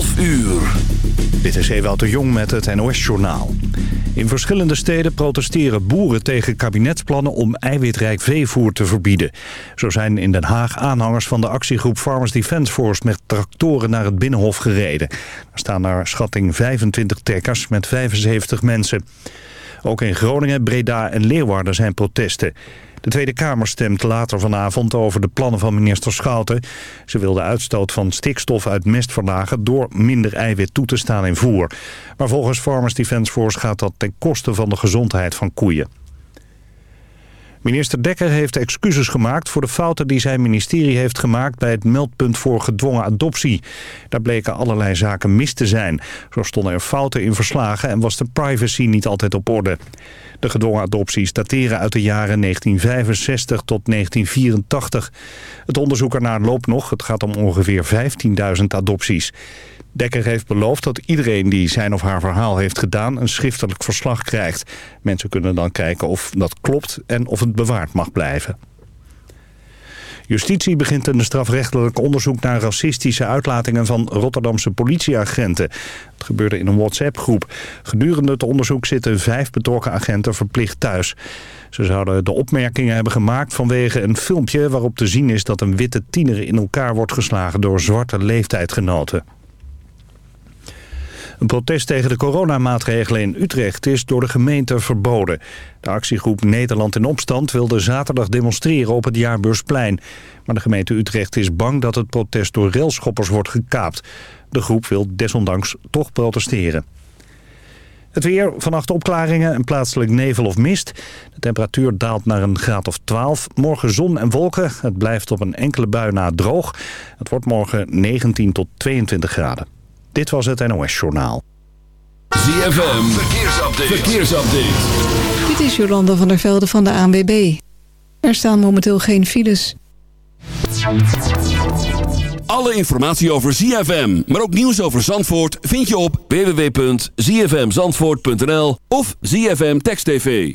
12 uur. Dit is Ewout de Jong met het NOS-journaal. In verschillende steden protesteren boeren tegen kabinetsplannen om eiwitrijk veevoer te verbieden. Zo zijn in Den Haag aanhangers van de actiegroep Farmers Defence Force met tractoren naar het Binnenhof gereden. Er staan naar schatting 25 trekkers met 75 mensen. Ook in Groningen, Breda en Leeuwarden zijn protesten. De Tweede Kamer stemt later vanavond over de plannen van minister Schouten. Ze wil de uitstoot van stikstof uit mest verlagen door minder eiwit toe te staan in voer. Maar volgens Farmers Defence Force gaat dat ten koste van de gezondheid van koeien. Minister Dekker heeft excuses gemaakt voor de fouten die zijn ministerie heeft gemaakt bij het meldpunt voor gedwongen adoptie. Daar bleken allerlei zaken mis te zijn. Zo stonden er fouten in verslagen en was de privacy niet altijd op orde. De gedwongen adopties dateren uit de jaren 1965 tot 1984. Het onderzoek ernaar loopt nog. Het gaat om ongeveer 15.000 adopties. Dekker heeft beloofd dat iedereen die zijn of haar verhaal heeft gedaan... een schriftelijk verslag krijgt. Mensen kunnen dan kijken of dat klopt en of het bewaard mag blijven. Justitie begint een strafrechtelijk onderzoek naar racistische uitlatingen van Rotterdamse politieagenten. Het gebeurde in een WhatsApp-groep. Gedurende het onderzoek zitten vijf betrokken agenten verplicht thuis. Ze zouden de opmerkingen hebben gemaakt vanwege een filmpje waarop te zien is dat een witte tiener in elkaar wordt geslagen door zwarte leeftijdgenoten. Een protest tegen de coronamaatregelen in Utrecht is door de gemeente verboden. De actiegroep Nederland in Opstand wilde zaterdag demonstreren op het Jaarbeursplein. Maar de gemeente Utrecht is bang dat het protest door railschoppers wordt gekaapt. De groep wil desondanks toch protesteren. Het weer, vannacht opklaringen en plaatselijk nevel of mist. De temperatuur daalt naar een graad of 12. Morgen zon en wolken. Het blijft op een enkele bui na droog. Het wordt morgen 19 tot 22 graden. Dit was het NOS Journaal. ZFM, verkeersupdate. verkeersupdate. Dit is Jolanda van der Velde van de ANWB. Er staan momenteel geen files. Alle informatie over ZFM, maar ook nieuws over Zandvoort... vind je op www.zfmzandvoort.nl of ZFM Text TV.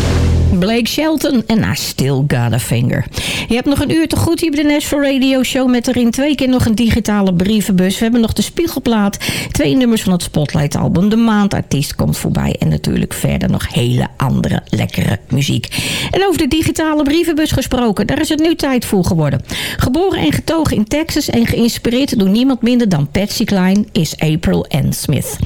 Blake Shelton en I Still Got Finger. Je hebt nog een uur te goed hier bij de Nashville Radio Show... met erin twee keer nog een digitale brievenbus. We hebben nog de Spiegelplaat, twee nummers van het Spotlight album. De maandartiest komt voorbij en natuurlijk verder nog hele andere lekkere muziek. En over de digitale brievenbus gesproken, daar is het nu tijd voor geworden. Geboren en getogen in Texas en geïnspireerd door niemand minder dan Patsy Cline... is April Ann Smith.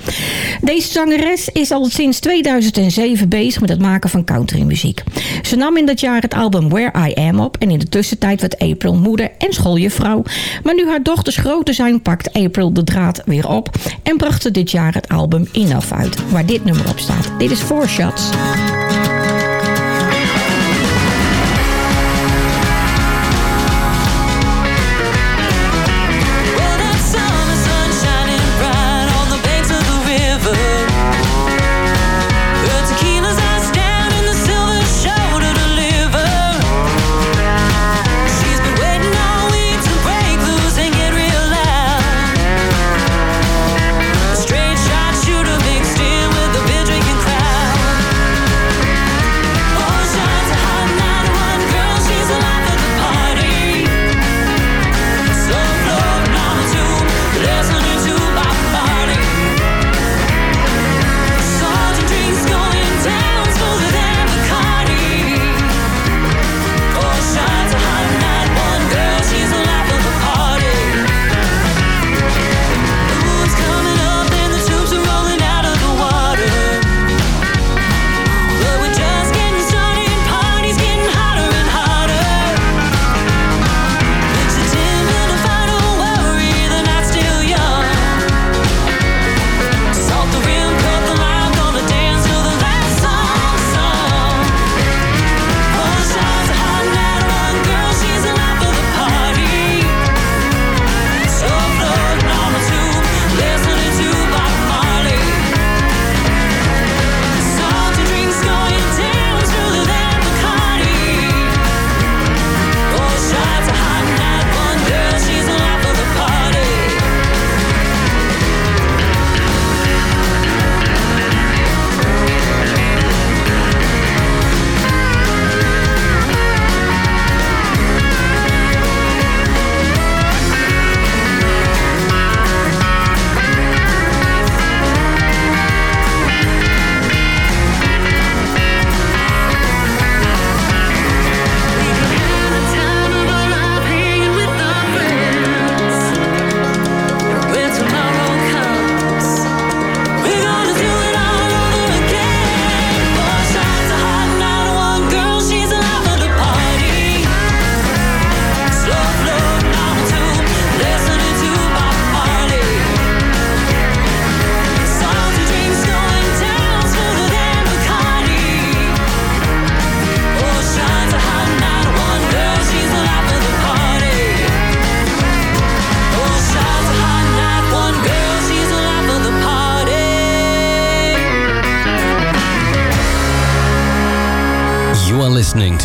Deze zangeres is al sinds 2007 bezig met het maken van countrymuziek. Ze nam in dat jaar het album Where I Am op en in de tussentijd werd April moeder en schooljuffrouw. Maar nu haar dochters groter zijn, pakt April de draad weer op en bracht ze dit jaar het album Enough uit, waar dit nummer op staat. Dit is Four Shots.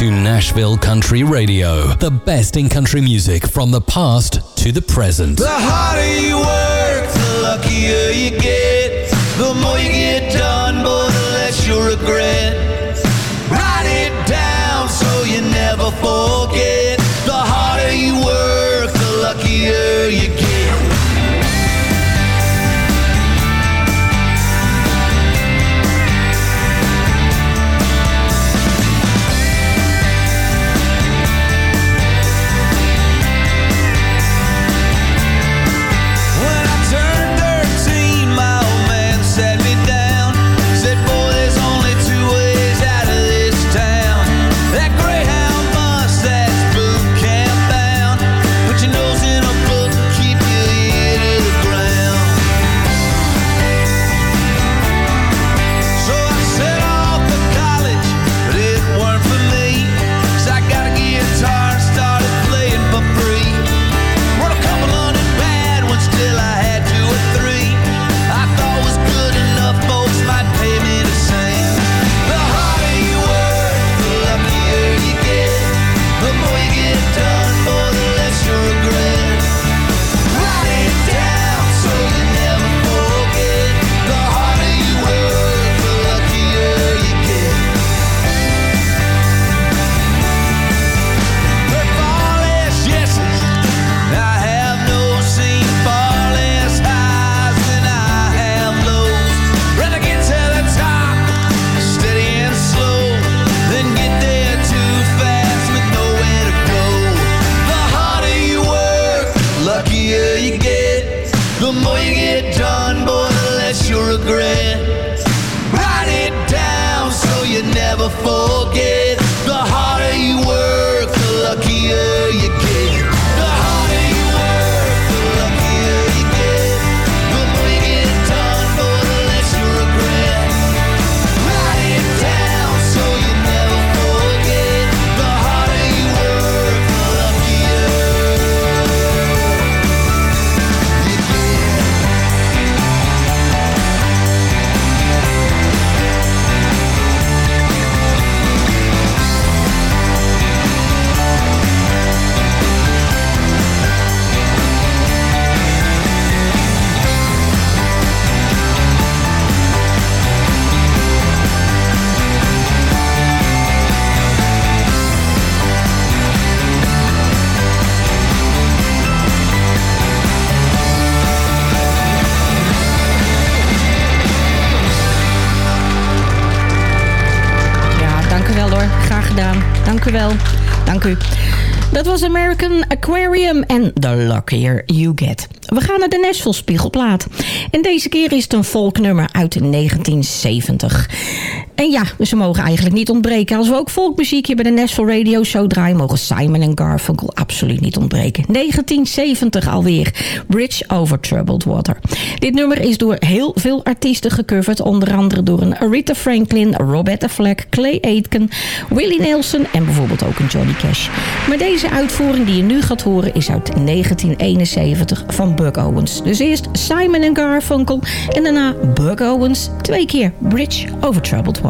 Nashville Country Radio. The best in country music from the past to the present. The harder you work, the luckier you get. You Get. We gaan naar de Nashville Spiegelplaat. En deze keer is het een volknummer uit 1970. En ja, ze mogen eigenlijk niet ontbreken. Als we ook volkmuziek hier bij de Nashville Radio Show draaien... mogen Simon en Garfunkel absoluut niet ontbreken. 1970 alweer. Bridge Over Troubled Water. Dit nummer is door heel veel artiesten gecoverd. Onder andere door een Aretha Franklin, Roberta Flack, Clay Aitken... Willie Nelson en bijvoorbeeld ook een Johnny Cash. Maar deze uitvoering die je nu gaat horen is uit 1971 van Buck Owens. Dus eerst Simon en Garfunkel en daarna Buck Owens. Twee keer Bridge Over Troubled Water.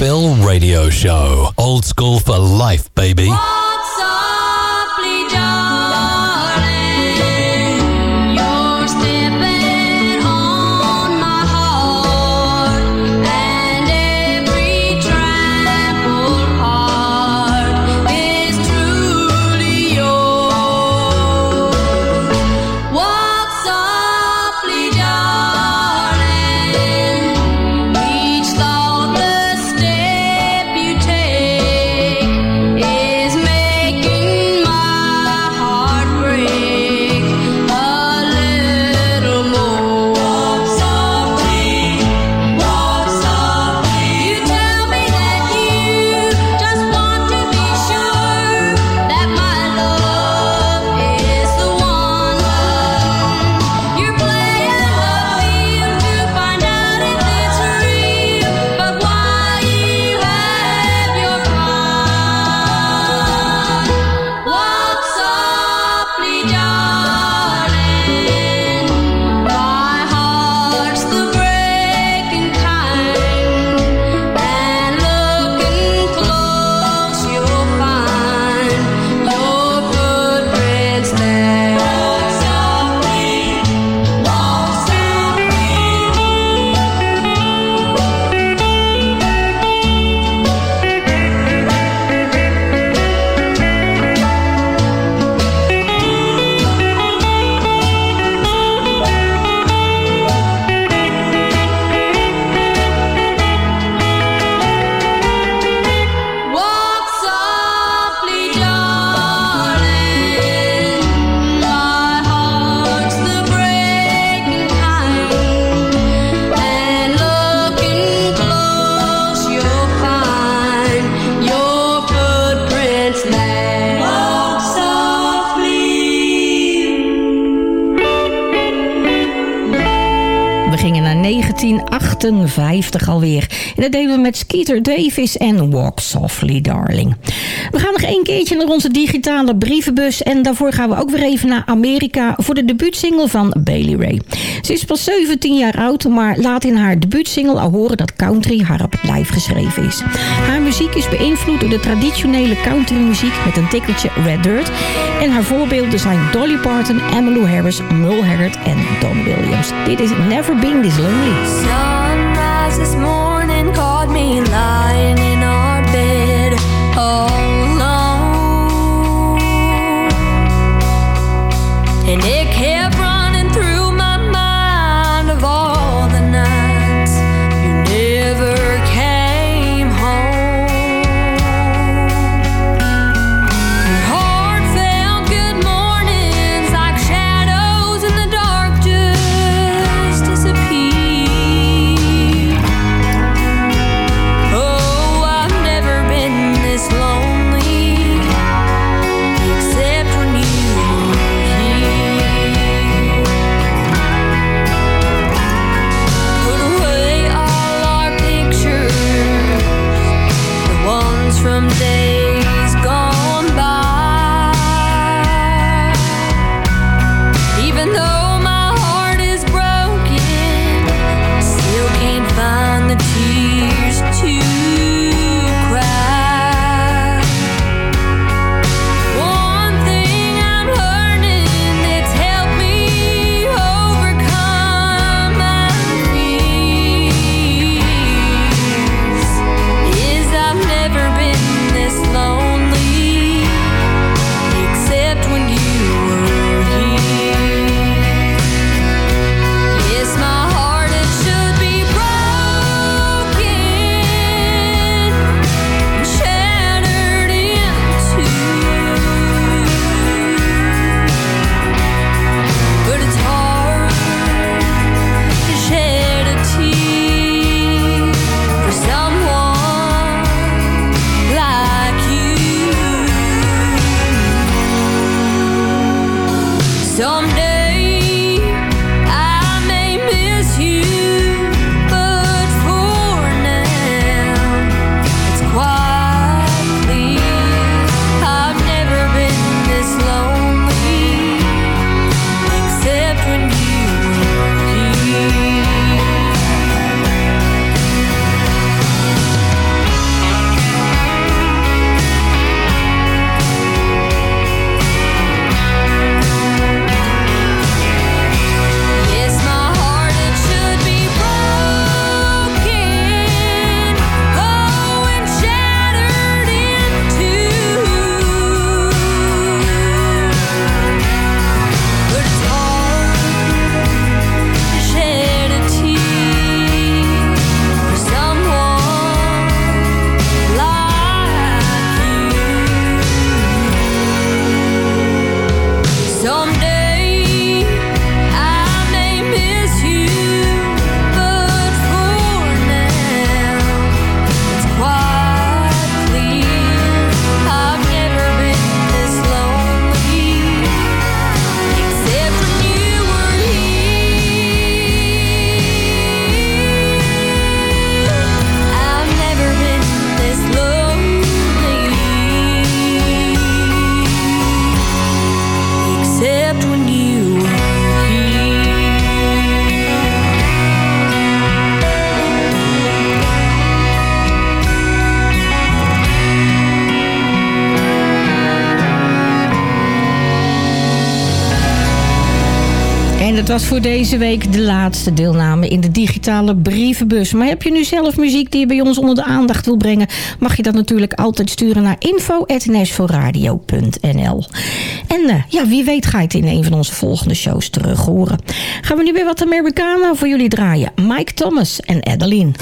Nashville Radio Show. Old school for life, baby. Walk 1958 alweer. En dat deden we met Skeeter Davis en Walk Softly Darling. We gaan nog één keertje naar onze digitale brievenbus. En daarvoor gaan we ook weer even naar Amerika voor de debuutsingle van Bailey Ray. Ze is pas 17 jaar oud, maar laat in haar debuutsingle al horen dat country haar op lijf geschreven is. Haar muziek is beïnvloed door de traditionele countrymuziek met een tikkeltje Red Dirt. En haar voorbeelden zijn Dolly Parton, Emmylou Harris, Merle Haggard en Don Williams. Dit is Never Been This Lonely. And it was voor deze week de laatste deelname in de digitale brievenbus. Maar heb je nu zelf muziek die je bij ons onder de aandacht wil brengen... mag je dat natuurlijk altijd sturen naar info.nashvilleradio.nl En eh, ja, wie weet ga je het in een van onze volgende shows terug horen. Gaan we nu weer wat Americana voor jullie draaien. Mike Thomas en. Adeline,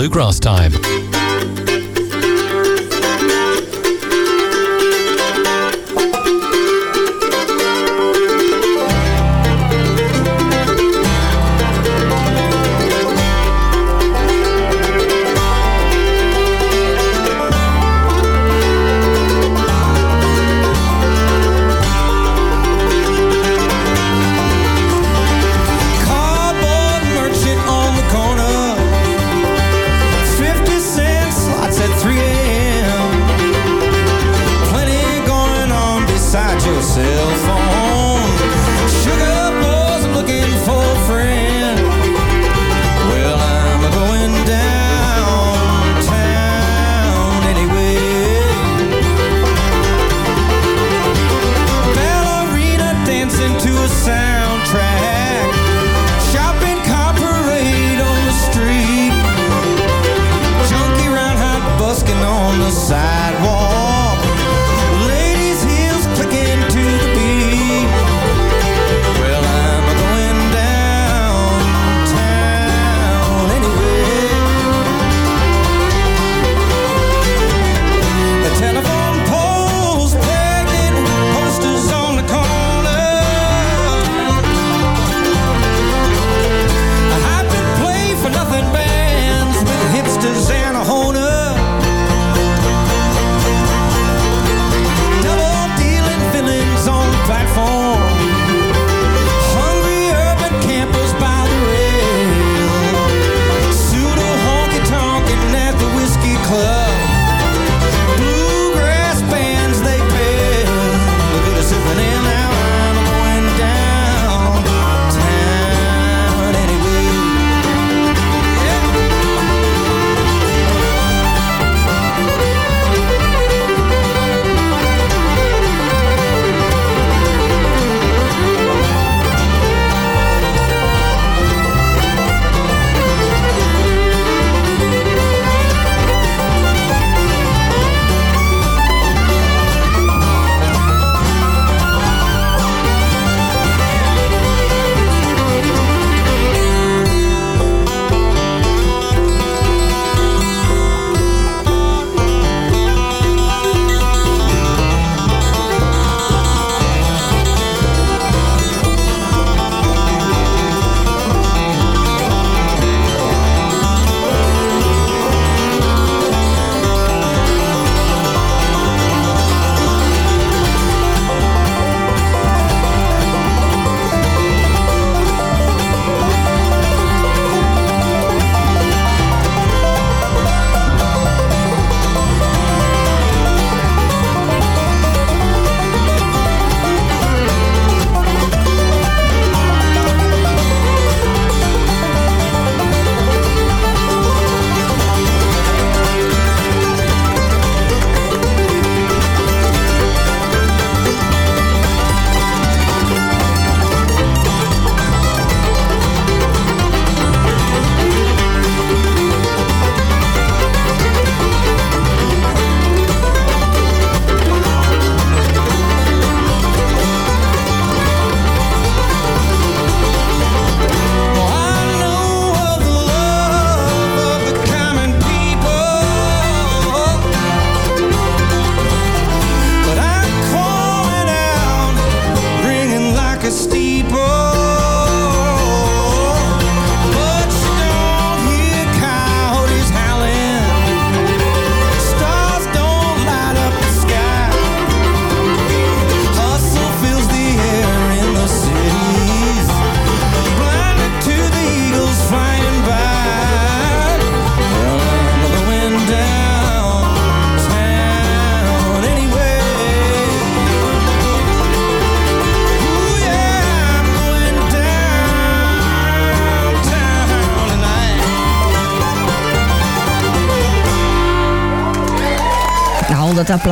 Bluegrass time.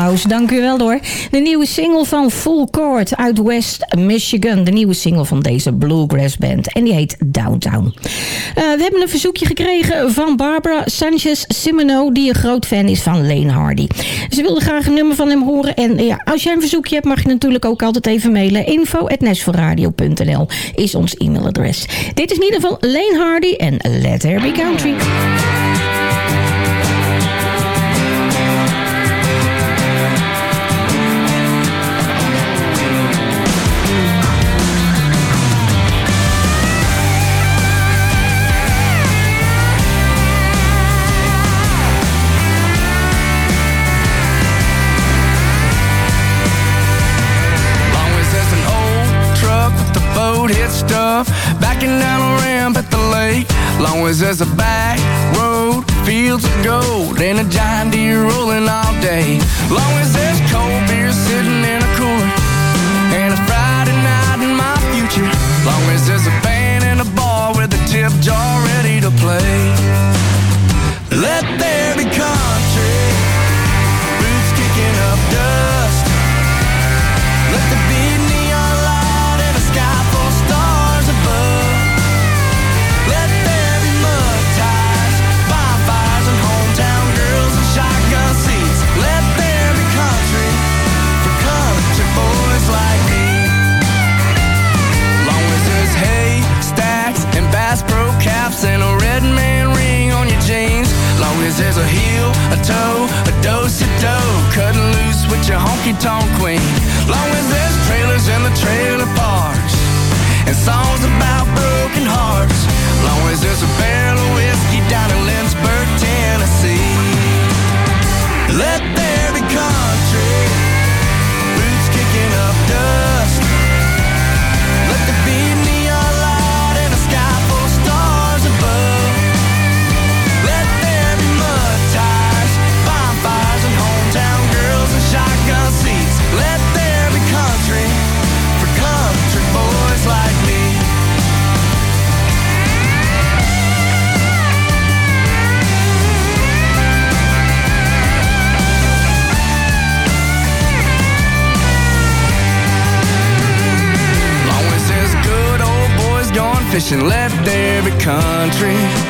Dank u wel hoor. De nieuwe single van Full Court uit West Michigan. De nieuwe single van deze Bluegrass Band. En die heet Downtown. Eh, we hebben een verzoekje gekregen van Barbara Sanchez Simino... die een groot fan is van Lane Hardy. Ze wilde graag een nummer van hem horen. En ja, als jij een verzoekje hebt, mag je natuurlijk ook altijd even mailen. info.nashforradio.nl is ons e-mailadres. Dit is in ieder geval Lane Hardy en Let There Be Country. always as a back road, fields of gold, and a giant deer rolling all day. Long as there's cold beer sitting in a cooler, and a Friday night in my future. Long as there's a band in a bar with a tip jar ready to play. Let there be toe, a dose of dough. cutting loose with your honky tonk queen. Long as there's trailers in the trailer parks, and songs about broken hearts. Long as there's a barrel and left every country.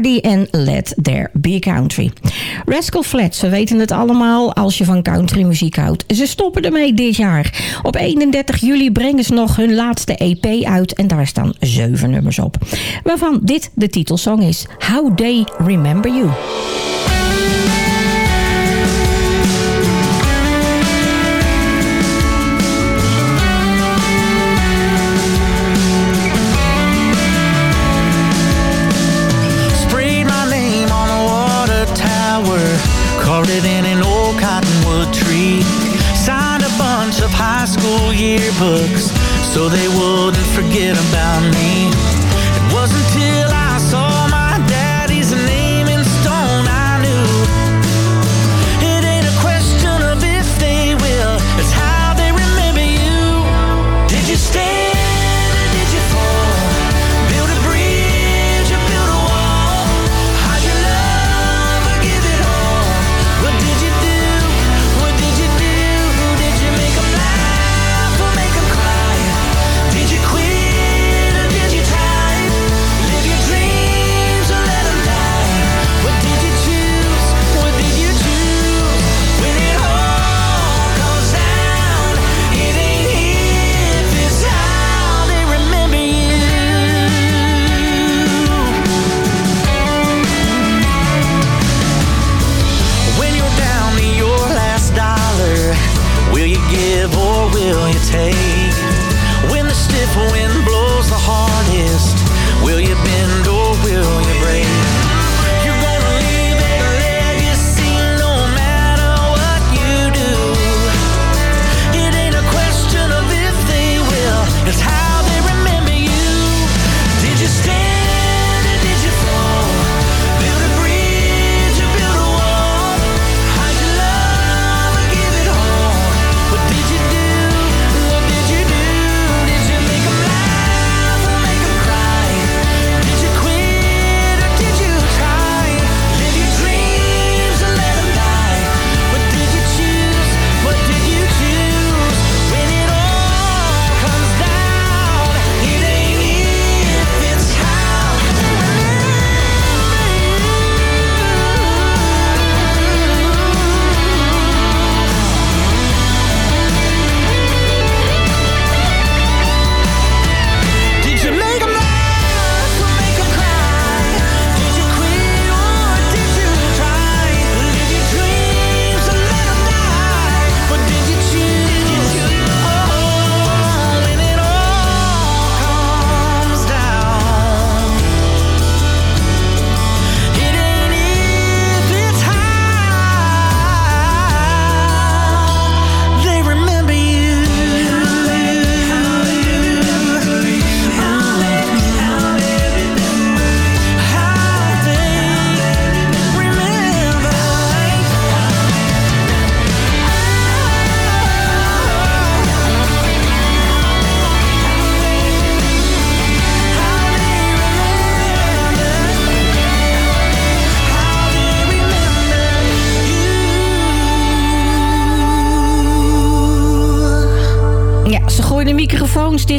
En Let There Be Country. Rascal Flats, we weten het allemaal als je van country muziek houdt. Ze stoppen ermee dit jaar. Op 31 juli brengen ze nog hun laatste EP uit en daar staan zeven nummers op. Waarvan dit de titelsong is How They Remember You.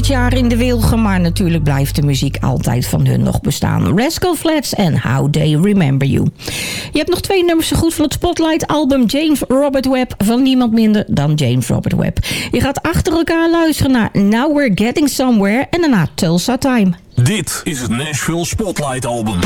dit jaar in de wilgen, maar natuurlijk blijft de muziek altijd van hun nog bestaan. Rascal Flats en How They Remember You. Je hebt nog twee nummers zo goed van het Spotlight-album James Robert Webb van niemand minder dan James Robert Webb. Je gaat achter elkaar luisteren naar Now We're Getting Somewhere en daarna Tulsa Time. Dit is het Nashville Spotlight Album.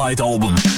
Light album.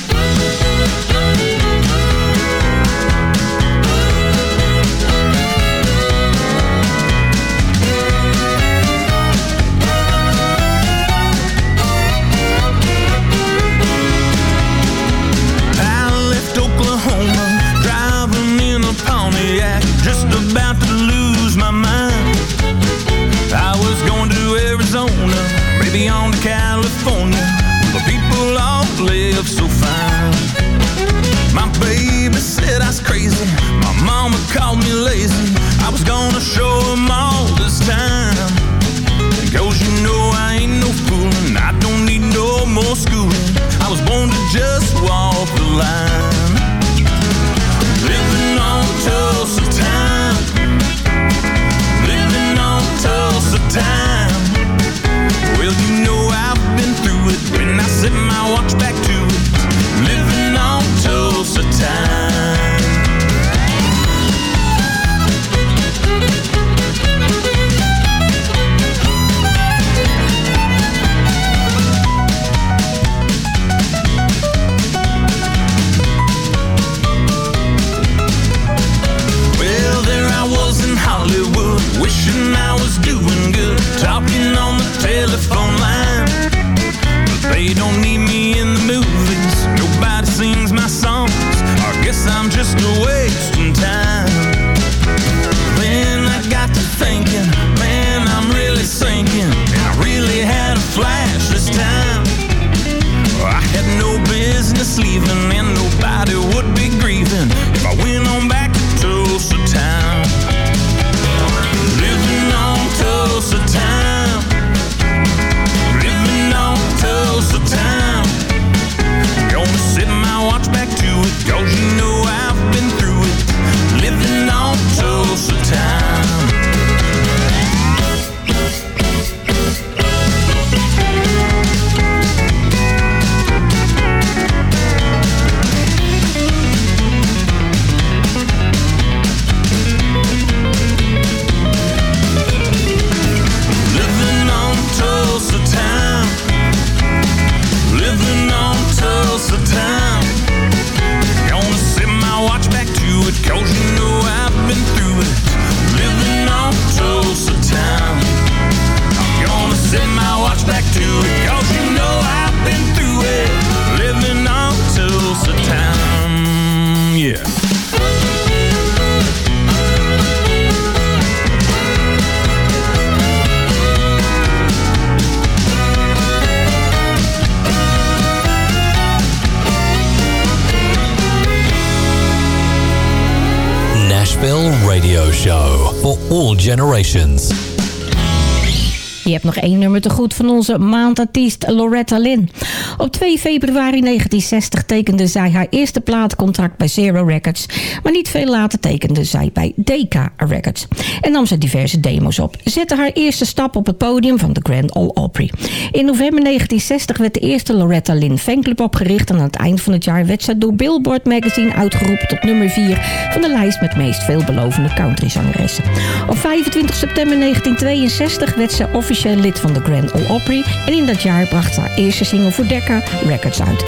Onze maandartiest Loretta Lynn. Op 2 februari 1960 tekende zij haar eerste plaatcontract bij Zero Records. Maar niet veel later tekende zij bij Decca Records. En nam ze diverse demos op. Zette haar eerste stap op het podium van de Grand Ole Opry. In november 1960 werd de eerste Loretta Lynn fanclub opgericht. En aan het eind van het jaar werd ze door Billboard Magazine uitgeroepen tot nummer 4 van de lijst met meest veelbelovende countryzangeressen. Op 25 september 1962 werd ze officieel lid van de Grand Ole Opry. En in dat jaar bracht haar eerste single voor Decca Records uit.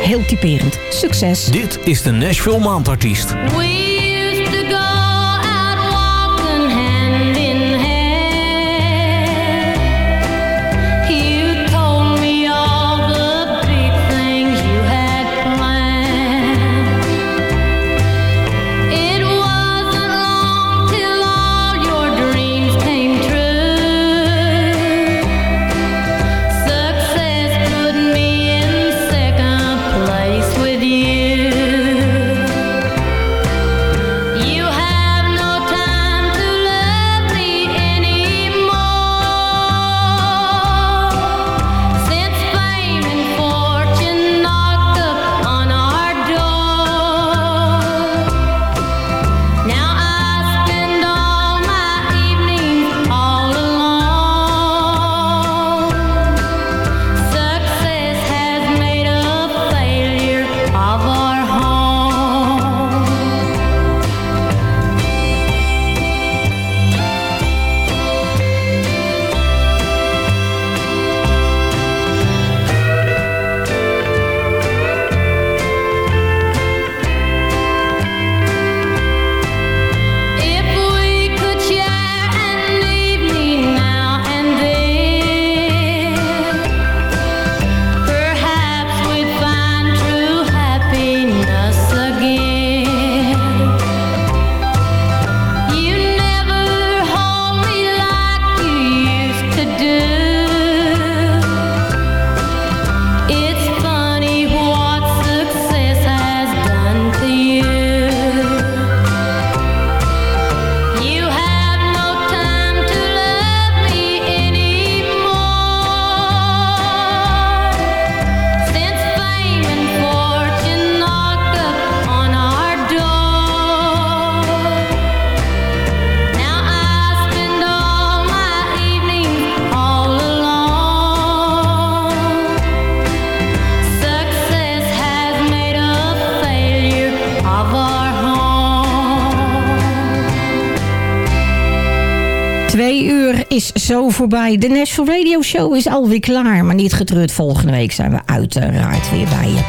Heel typerend. Succes! Dit is de Nashville Maandartiest. We voorbij. De Nashville Radio Show is alweer klaar. Maar niet getreurd, volgende week zijn we uiteraard weer bij je.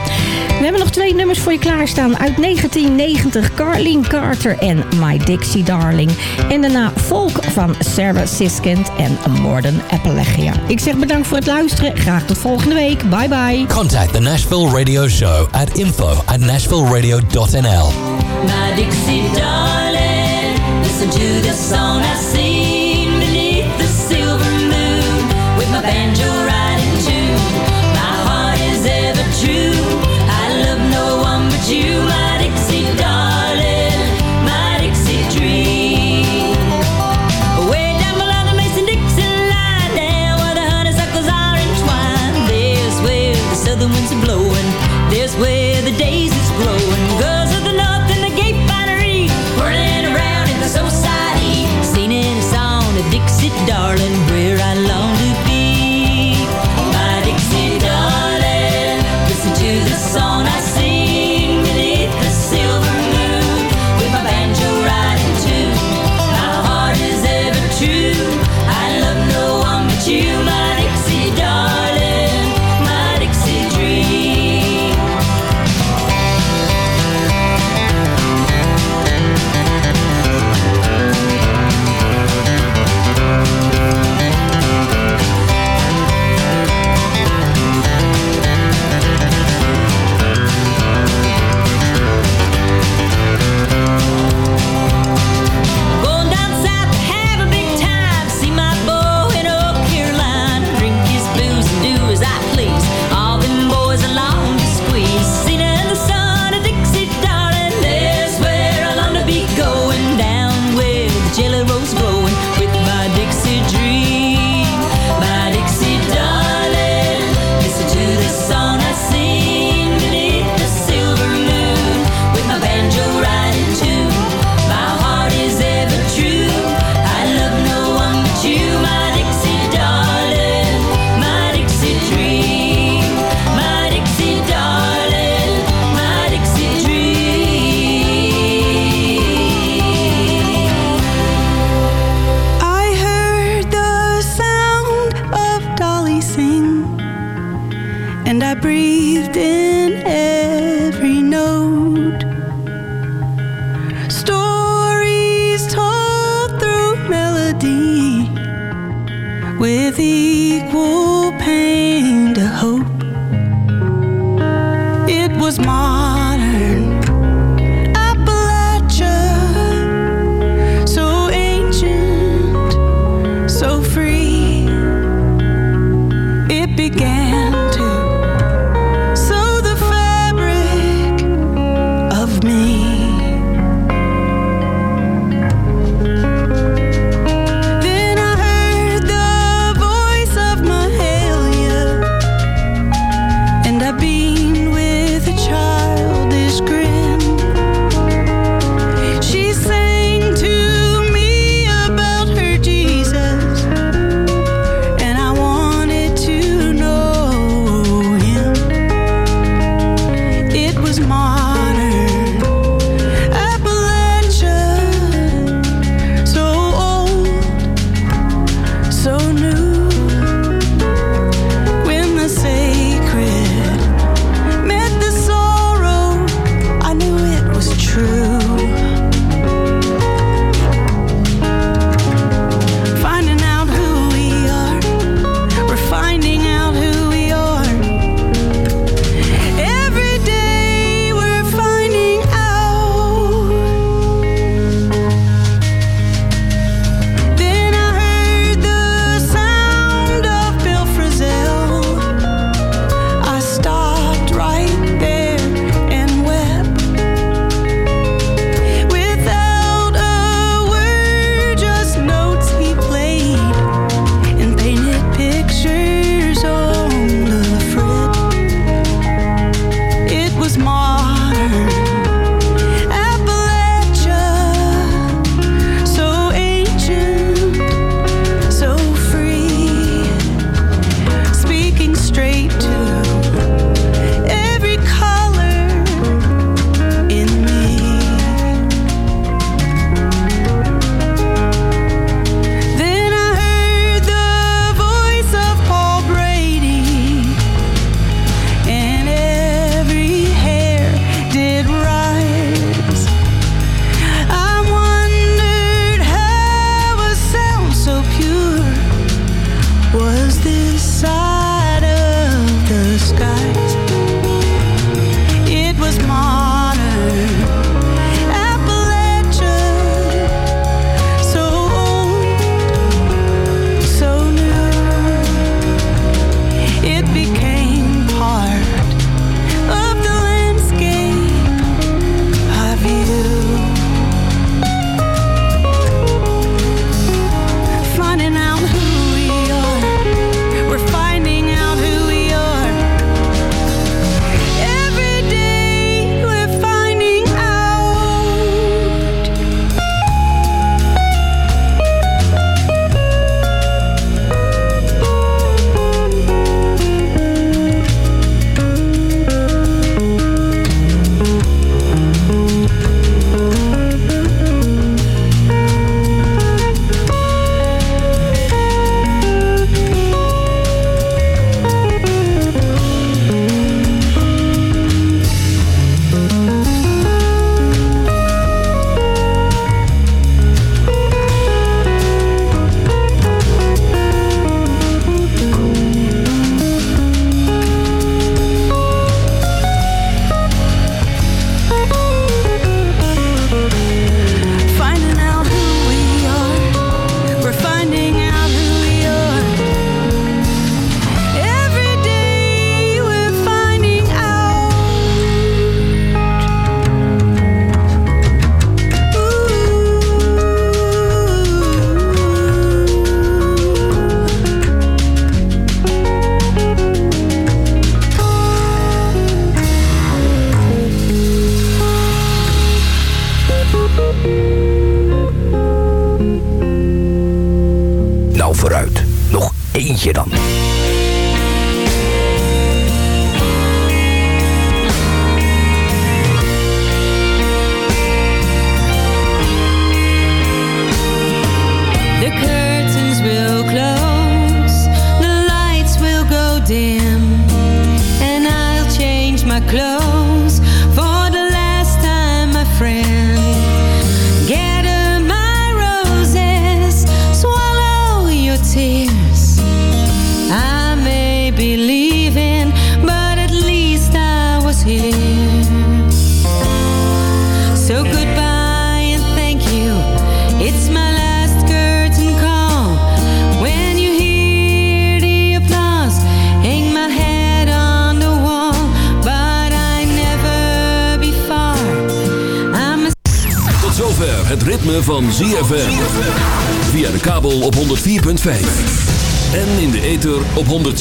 We hebben nog twee nummers voor je klaarstaan. Uit 1990 Carleen Carter en My Dixie Darling. En daarna Folk van Sarah Siskind en Morden Appalachia. Ik zeg bedankt voor het luisteren. Graag tot volgende week. Bye bye. Contact the Nashville Radio Show at info at nashvilleradio.nl. My Dixie darling, listen to the song I sing equal pain to hope. It was modern